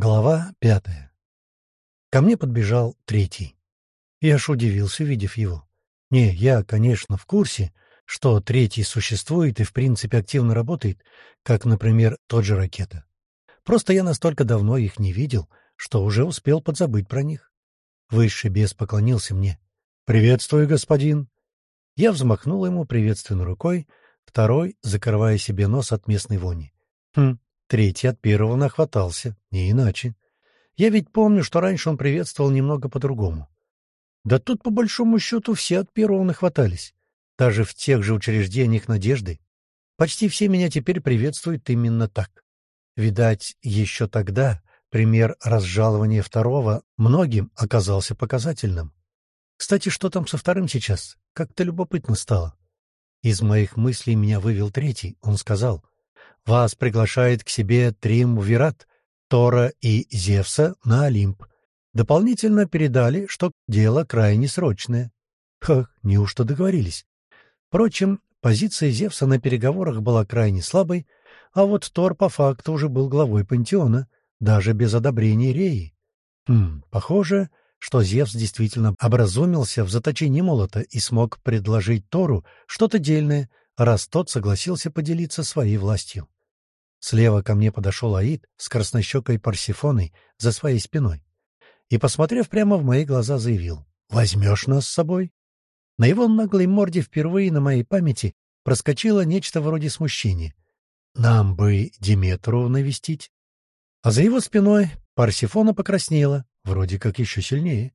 Глава пятая. Ко мне подбежал третий. Я аж удивился, увидев его. Не, я, конечно, в курсе, что третий существует и, в принципе, активно работает, как, например, тот же ракета. Просто я настолько давно их не видел, что уже успел подзабыть про них. Высший бес поклонился мне. «Приветствую, господин!» Я взмахнул ему приветственной рукой, второй, закрывая себе нос от местной вони. Хм, Третий от первого нахватался, не иначе. Я ведь помню, что раньше он приветствовал немного по-другому. Да тут, по большому счету, все от первого нахватались. Даже в тех же учреждениях надежды. Почти все меня теперь приветствуют именно так. Видать, еще тогда пример разжалования второго многим оказался показательным. Кстати, что там со вторым сейчас? Как-то любопытно стало. Из моих мыслей меня вывел третий. Он сказал, вас приглашает к себе Триумвират, Тора и Зевса на Олимп. Дополнительно передали, что дело крайне срочное. Хах, неужто договорились? Впрочем, позиция Зевса на переговорах была крайне слабой, а вот Тор по факту уже был главой пантеона, даже без одобрения Реи. Хм, похоже, что Зевс действительно образумился в заточении молота и смог предложить Тору что-то дельное, раз тот согласился поделиться своей властью. Слева ко мне подошел Аид с краснощекой Парсифоной за своей спиной и, посмотрев прямо в мои глаза, заявил «Возьмешь нас с собой?» На его наглой морде впервые на моей памяти проскочило нечто вроде смущения. «Нам бы Диметру навестить». А за его спиной Парсифона покраснела, вроде как еще сильнее.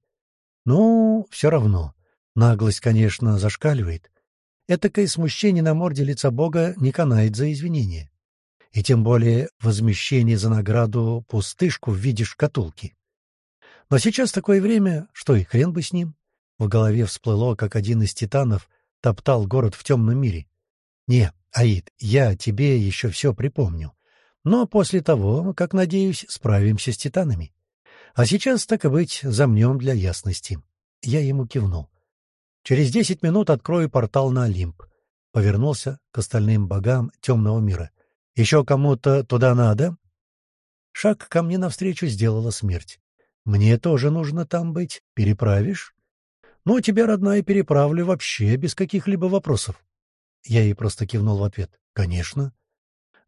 Ну, все равно. Наглость, конечно, зашкаливает. Этакое смущение на морде лица Бога не канает за извинения и тем более возмещение за награду пустышку в виде шкатулки. Но сейчас такое время, что и хрен бы с ним. В голове всплыло, как один из титанов топтал город в темном мире. «Не, Аид, я тебе еще все припомню. Но после того, как, надеюсь, справимся с титанами. А сейчас, так и быть, замнем для ясности». Я ему кивнул. «Через десять минут открою портал на Олимп». Повернулся к остальным богам темного мира — еще кому-то туда надо?» Шаг ко мне навстречу сделала смерть. «Мне тоже нужно там быть. Переправишь?» «Ну, тебя, родная, переправлю вообще без каких-либо вопросов». Я ей просто кивнул в ответ. «Конечно».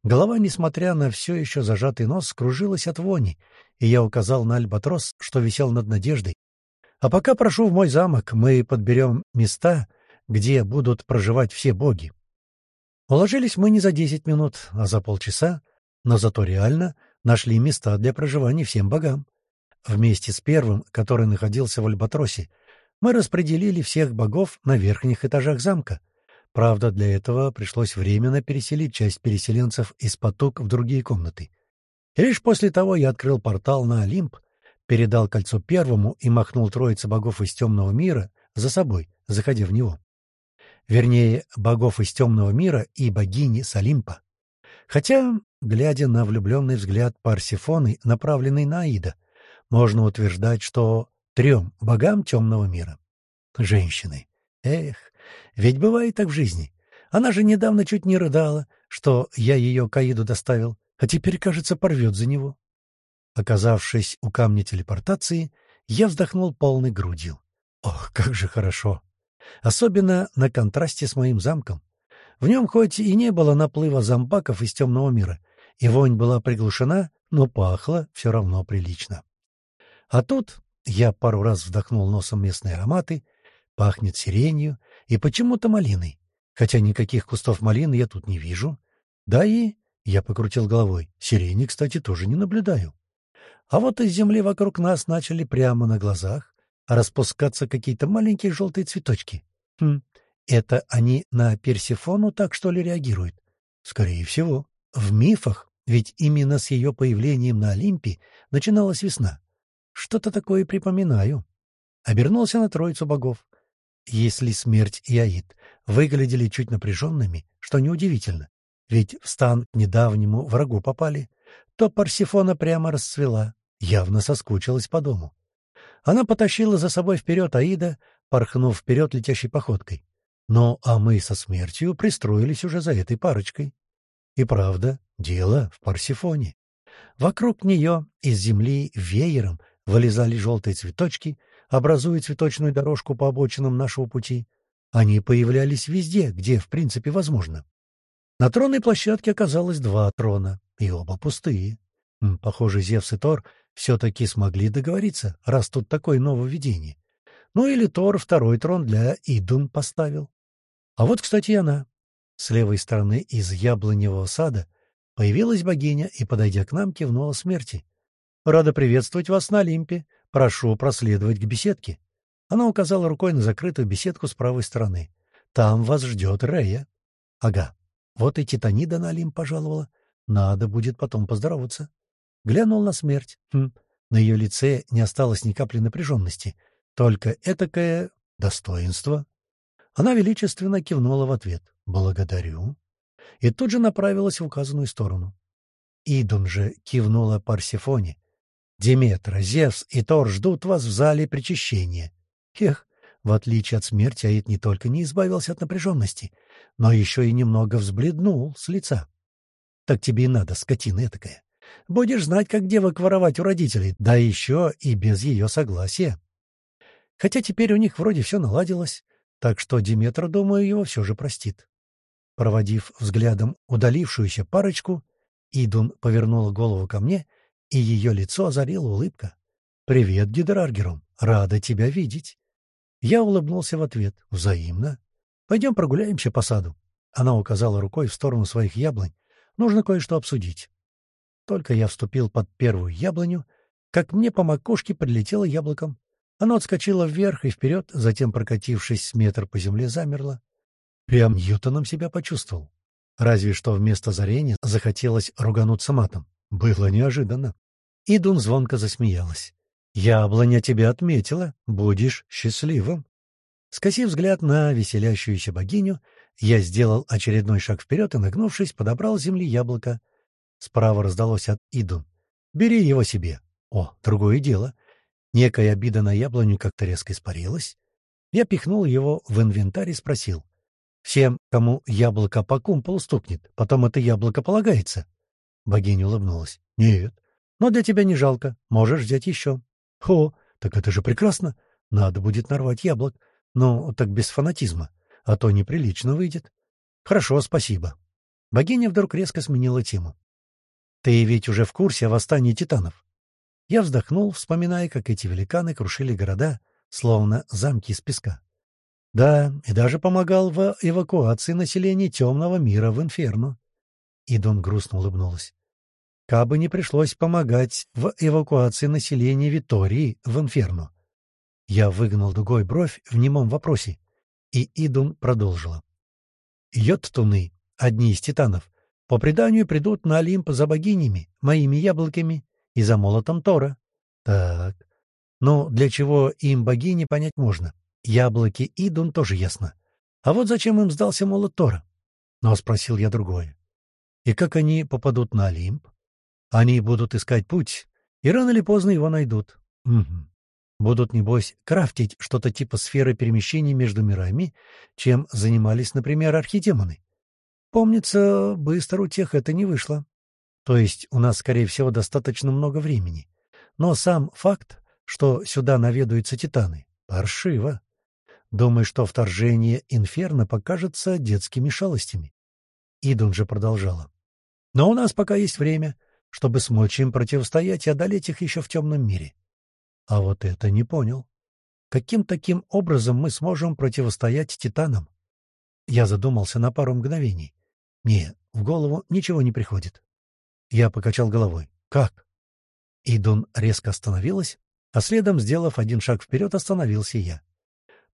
Голова, несмотря на все еще зажатый нос, скружилась от вони, и я указал на альбатрос, что висел над надеждой. «А пока прошу в мой замок, мы подберем места, где будут проживать все боги. Уложились мы не за десять минут, а за полчаса, но зато реально нашли места для проживания всем богам. Вместе с первым, который находился в Альбатросе, мы распределили всех богов на верхних этажах замка. Правда, для этого пришлось временно переселить часть переселенцев из поток в другие комнаты. И лишь после того я открыл портал на Олимп, передал кольцо первому и махнул троице богов из темного мира за собой, заходя в него вернее, богов из темного мира и богини Салимпа. Хотя, глядя на влюбленный взгляд Парсифоны, направленный на Аида, можно утверждать, что трем богам темного мира. Женщины. Эх, ведь бывает так в жизни. Она же недавно чуть не рыдала, что я ее к Аиду доставил, а теперь, кажется, порвет за него. Оказавшись у камня телепортации, я вздохнул полной грудью. Ох, как же хорошо! Особенно на контрасте с моим замком. В нем хоть и не было наплыва зомбаков из темного мира, и вонь была приглушена, но пахло все равно прилично. А тут я пару раз вдохнул носом местные ароматы, пахнет сиренью и почему-то малиной, хотя никаких кустов малины я тут не вижу. Да и, я покрутил головой, сирени, кстати, тоже не наблюдаю. А вот из земли вокруг нас начали прямо на глазах распускаться какие-то маленькие желтые цветочки. Хм, это они на Персифону так, что ли, реагируют? Скорее всего. В мифах, ведь именно с ее появлением на Олимпе начиналась весна. Что-то такое припоминаю. Обернулся на троицу богов. Если смерть и Аид выглядели чуть напряженными, что неудивительно, ведь в стан к недавнему врагу попали, то Парсифона прямо расцвела, явно соскучилась по дому. Она потащила за собой вперед Аида, порхнув вперед летящей походкой. Ну, а мы со смертью пристроились уже за этой парочкой. И правда, дело в Парсифоне. Вокруг нее из земли веером вылезали желтые цветочки, образуя цветочную дорожку по обочинам нашего пути. Они появлялись везде, где, в принципе, возможно. На тронной площадке оказалось два трона, и оба пустые. Похоже, Зевс и Тор все-таки смогли договориться, раз тут такое нововведение. Ну или Тор второй трон для Идун поставил. А вот, кстати, она. С левой стороны из яблоневого сада появилась богиня и, подойдя к нам, кивнула смерти. «Рада приветствовать вас на Олимпе. Прошу проследовать к беседке». Она указала рукой на закрытую беседку с правой стороны. «Там вас ждет Рея». «Ага, вот и Титанида на Олимп пожаловала. Надо будет потом поздороваться». Глянул на смерть. Хм, на ее лице не осталось ни капли напряженности, только этакое достоинство. Она величественно кивнула в ответ. «Благодарю». И тут же направилась в указанную сторону. Идун же кивнула Парсифоне. «Диметра, Зевс и Тор ждут вас в зале причащения». Эх, в отличие от смерти, Аид не только не избавился от напряженности, но еще и немного взбледнул с лица. «Так тебе и надо, скотина этакая. Будешь знать, как девок воровать у родителей, да еще и без ее согласия». Хотя теперь у них вроде все наладилось, так что Диметра, думаю, его все же простит. Проводив взглядом удалившуюся парочку, Идун повернула голову ко мне, и ее лицо озарила улыбка. «Привет, Гидраргерум! Рада тебя видеть!» Я улыбнулся в ответ. «Взаимно. Пойдем прогуляемся по саду». Она указала рукой в сторону своих яблонь. «Нужно кое-что обсудить». Только я вступил под первую яблоню, как мне по макушке прилетело яблоком. Оно отскочило вверх и вперед, затем, прокатившись метр по земле, замерло. Прям Ньютоном себя почувствовал. Разве что вместо зарения захотелось ругануться матом. Было неожиданно. Идун звонко засмеялась. «Яблоня тебя отметила. Будешь счастливым». Скосив взгляд на веселящуюся богиню, я сделал очередной шаг вперед и, нагнувшись, подобрал земли яблоко. Справа раздалось от Идун. «Бери его себе». О, другое дело. Некая обида на яблоню как-то резко испарилась. Я пихнул его в инвентарь и спросил. «Всем, кому яблоко по кумполу стукнет, потом это яблоко полагается?» Богиня улыбнулась. «Нет, но для тебя не жалко. Можешь взять еще». «О, так это же прекрасно. Надо будет нарвать яблок. Но так без фанатизма, а то неприлично выйдет». «Хорошо, спасибо». Богиня вдруг резко сменила тему. «Ты ведь уже в курсе о восстании титанов?» Я вздохнул, вспоминая, как эти великаны крушили города, словно замки из песка. Да, и даже помогал в эвакуации населения темного мира в Инферно. Идон грустно улыбнулась. Кабы не пришлось помогать в эвакуации населения Витории в Инферно. Я выгнал дугой бровь в немом вопросе, и Идун продолжила. Йоттуны, одни из титанов, по преданию придут на Олимп за богинями, моими яблоками и за молотом Тора. Так. Ну, для чего им богини, понять можно. Яблоки Идун тоже ясно. А вот зачем им сдался молот Тора? Но спросил я другое. И как они попадут на Олимп? Они будут искать путь, и рано или поздно его найдут. Угу. Будут, небось, крафтить что-то типа сферы перемещения между мирами, чем занимались, например, архидемоны. Помнится, быстро у тех это не вышло. То есть у нас, скорее всего, достаточно много времени. Но сам факт, что сюда наведаются титаны, паршиво. Думаю, что вторжение Инферно покажется детскими шалостями. Идун же продолжала. Но у нас пока есть время, чтобы смочь им противостоять и одолеть их еще в темном мире. А вот это не понял. Каким таким образом мы сможем противостоять титанам? Я задумался на пару мгновений. Не, в голову ничего не приходит. Я покачал головой. «Как?» Идун резко остановилась, а следом, сделав один шаг вперед, остановился я.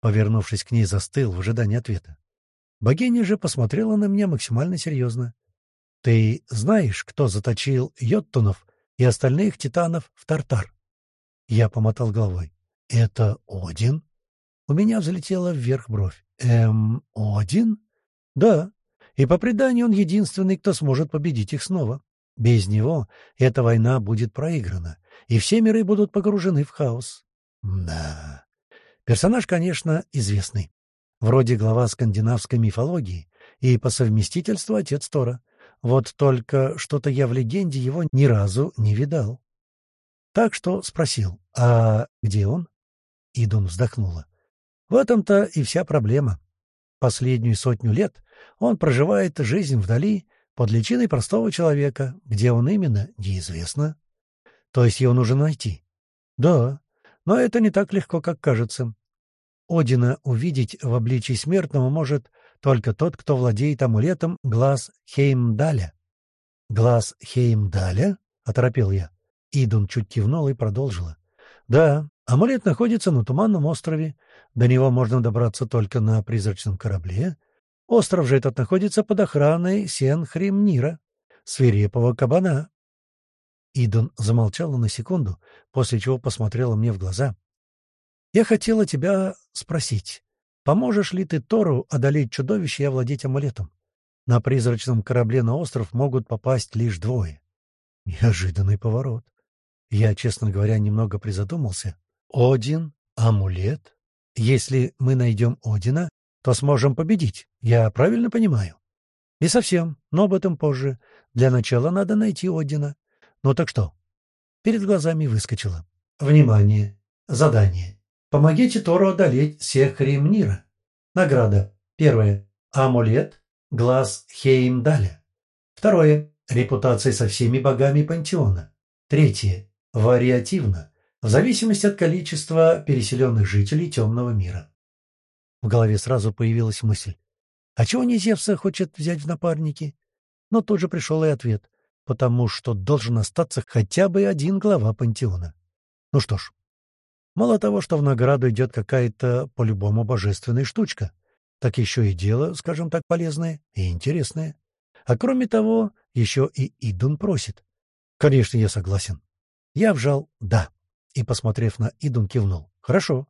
Повернувшись к ней, застыл в ожидании ответа. Богиня же посмотрела на меня максимально серьезно. «Ты знаешь, кто заточил Йоттунов и остальных титанов в Тартар?» Я помотал головой. «Это Один?» У меня взлетела вверх бровь. «Эм, Один?» «Да. И по преданию он единственный, кто сможет победить их снова. Без него эта война будет проиграна, и все миры будут погружены в хаос. Да. Персонаж, конечно, известный. Вроде глава скандинавской мифологии и по совместительству отец Тора. Вот только что-то я в легенде его ни разу не видал. Так что спросил, а где он? Идун вздохнула. В этом-то и вся проблема. Последнюю сотню лет он проживает жизнь вдали, под личиной простого человека. Где он именно, неизвестно. То есть его нужно найти. Да, но это не так легко, как кажется. Одина увидеть в обличии смертного может только тот, кто владеет амулетом глаз Хеймдаля. «Глаз Хеймдаля?» — оторопел я. Идун чуть кивнул и продолжила. «Да, амулет находится на Туманном острове. До него можно добраться только на призрачном корабле. Остров же этот находится под охраной Сен-Хримнира, свирепого кабана». Идун замолчала на секунду, после чего посмотрела мне в глаза. «Я хотела тебя спросить, поможешь ли ты Тору одолеть чудовище и овладеть амулетом? На призрачном корабле на остров могут попасть лишь двое». Неожиданный поворот. Я, честно говоря, немного призадумался. «Один? Амулет? Если мы найдем Одина, то сможем победить. Я правильно понимаю?» «Не совсем, но об этом позже. Для начала надо найти Одина. Ну так что?» Перед глазами выскочило. «Внимание! Задание. Помогите Тору одолеть всех Римнира. Награда. Первое. Амулет. Глаз Хеймдаля. Второе. Репутация со всеми богами пантеона. Третье. Вариативно. В зависимости от количества переселенных жителей темного мира. В голове сразу появилась мысль. А чего не Зевса хочет взять в напарники? Но тут же пришел и ответ. Потому что должен остаться хотя бы один глава пантеона. Ну что ж, Мало того, что в награду идет какая-то по-любому божественная штучка, так еще и дело, скажем так, полезное и интересное. А кроме того, еще и Идун просит. Конечно, я согласен. Я вжал «да» и, посмотрев на Идун, кивнул. «Хорошо».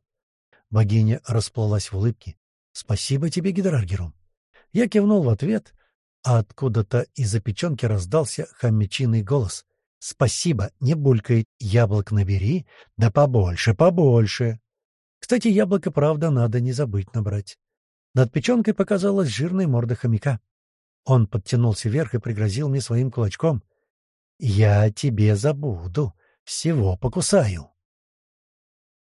Богиня расплылась в улыбке. «Спасибо тебе, Гидраргерум». Я кивнул в ответ, а откуда-то из-за печенки раздался хомячиный голос. Спасибо, не булькает. Яблок набери. Да побольше, побольше. Кстати, яблоко, правда, надо не забыть набрать. Над печенкой показалась жирная морда хомяка. Он подтянулся вверх и пригрозил мне своим кулачком. «Я тебе забуду. Всего покусаю».